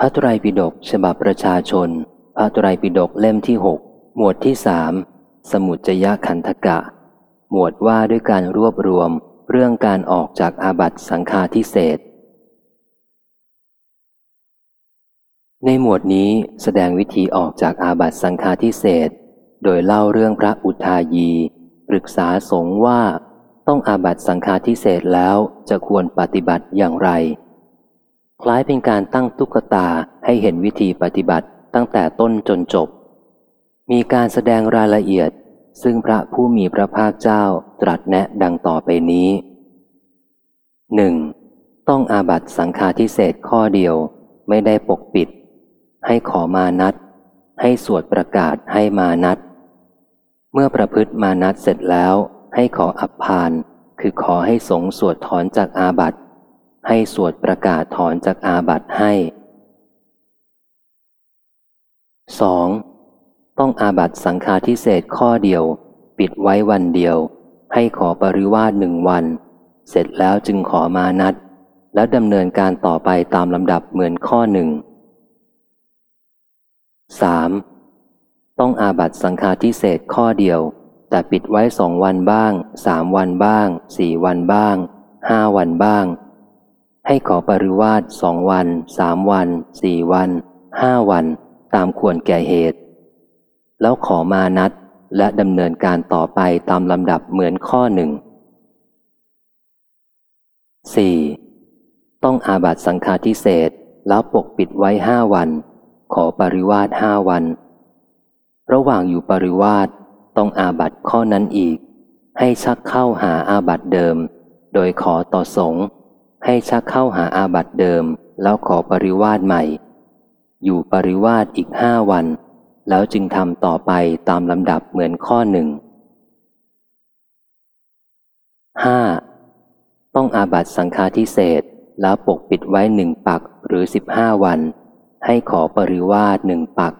พระไตรปิฎกฉบับประชาชน พระไตรปิฎกเล่มที่หกหมวดที่สามสมุจยคันธกะ หมวดว่าด้วยการรวบรวมเรื่องการออกจากอาบัตสังฆาทิเศษในหมวดนี้แสดงวิธีออกจากอาบัตสังฆาทิเศษโดยเล่าเรื่องพระอุทายี ปรึกษาสงฆ์ว่า ต้องอาบัตสังฆาทิเศษแล้วจะควรปฏิบัติอย่างไร คล้ายเป็นการตั้งตุ๊กตาให้เห็นวิธีปฏิบัติตั้งแต่ต้นจนจบ มีการแสดงรายละเอียด ซึ่งพระผู้มีพระภาคเจ้าตรัสแนะดังต่อไปนี้หนึ่งต้องอาบัตสังฆาทิเศษข้อเดียวไม่ได้ปกปิด ให้ขอมานัด ให้สวดประกาศให้มานัด เมื่อประพฤติมานัดเสร็จแล้ว ให้ขออับพาน คือขอให้สงสวดถอนจากอาบัต ให้สวดประกาศถอนจากอาบัตให้ 2. ต้องอาบัตสังฆาทิเศษข้อเดียว ปิดไว้วันเดียว ให้ขอปริวาสหนึ่งวัน เสร็จแล้วจึงขอมานัด แล้วดำเนินการต่อไปตามลำดับเหมือนข้อหนึ่ง 3. ต้องอาบัตสังฆาทิเศษข้อเดียว แต่ปิดไว้สองวันบ้างสามวันบ้างสี่วันบ้างห้าวันบ้าง ให้ขอปริวาสสองวันสามวันสี่วันห้าวัน ตามควรแก่เหตุ แล้วขอมานัดและดำเนินการต่อไปตามลำดับเหมือนข้อหนึ่ง 4. ต้องอาบัตสังฆาทิเศษแล้วปกปิดไว้ห้าวัน ขอปริวาสห้าวัน ระหว่างอยู่ปริวาสต้องอาบัตข้อนั้นอีก ให้ชักเข้าหาอาบัตเดิม โดยขอต่อสงฆ์ ให้ชักเข้าหาอาบัตเดิม แล้วขอปริวาสใหม่ อยู่ปริวาสอีกห้าวัน แล้วจึงทำต่อไปตามลำดับเหมือนข้อหนึ่ง 5. ต้องอาบัตสังฆาทิเศษแล้วปกปิดไว้หนึ่งปักหรือสิบห้าวัน ให้ขอปริวาสหนึ่งปัก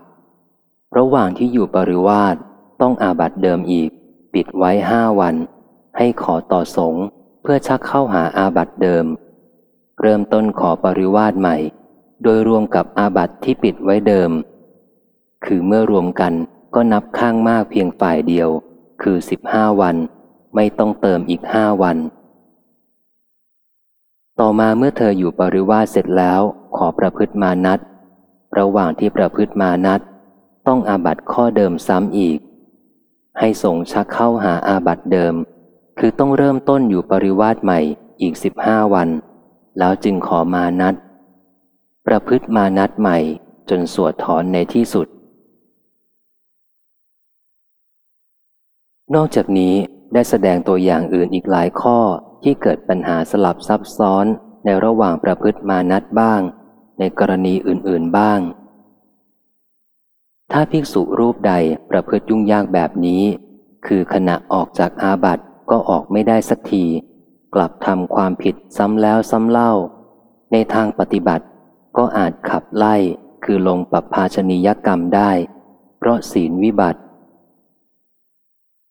ระหว่างที่อยู่ปริวาสต้องอาบัตเดิมอีก ปิดไว้ห้าวัน ให้ขอต่อสงเพื่อชักเข้าหาอาบัตเดิม เริ่มต้นขอปริวาสใหม่ โดยรวมกับอาบัตที่ปิดไว้เดิม คือเมื่อรวมกันก็นับข้างมากเพียงฝ่ายเดียว คือสิบห้าวัน ไม่ต้องเติมอีกห้าวัน ต่อมาเมื่อเธออยู่ปริวาสเสร็จแล้ว ขอประพฤติมานัดระหว่างที่ประพฤติมานัดต้องอาบัตข้อเดิมซ้ำอีก ให้ส่งชักเข้าหาอาบัตเดิม คือต้องเริ่มต้นอยู่ปริวาสใหม่อีกสิบห้าวัน แล้วจึงขอมานัด ประพฤติมานัดใหม่จนสวดถอนในที่สุด นอกจากนี้ได้แสดงตัวอย่างอื่นอีกหลายข้อที่เกิดปัญหาสลับซับซ้อนในระหว่างประพฤติมานัดบ้าง ในกรณีอื่นๆบ้าง ถ้าภิกษุรูปใดประพฤติยุ่งยากแบบนี้ คือขณะออกจากอาบัติก็ออกไม่ได้สักที กลับทำความผิดซ้ำแล้วซ้ำเล่า ในทางปฏิบัติก็อาจขับไล่คือลงปรับภาชนียกรรมได้ เพราะศีลวิบัติ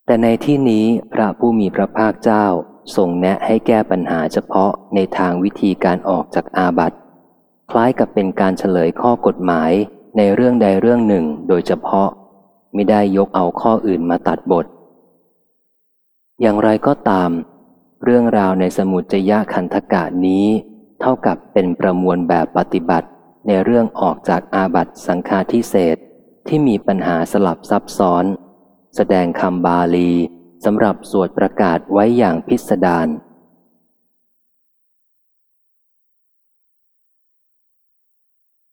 แต่ในที่นี้พระผู้มีพระภาคเจ้าทรงแนะให้แก้ปัญหาเฉพาะในทางวิธีการออกจากอาบัติ คล้ายกับเป็นการเฉลยข้อกฎหมายในเรื่องใดเรื่องหนึ่งโดยเฉพาะ ไม่ได้ยกเอาข้ออื่นมาตัดบท อย่างไรก็ตาม เรื่องราวในสมุจยะคันธกะนี้ เท่ากับเป็นประมวลแบบปฏิบัติ ในเรื่องออกจากอาบัตสังฆาทิเศษที่มีปัญหาสลับซับซ้อน แสดงคำบาลีสำหรับสวดประกาศไว้อย่างพิสดาร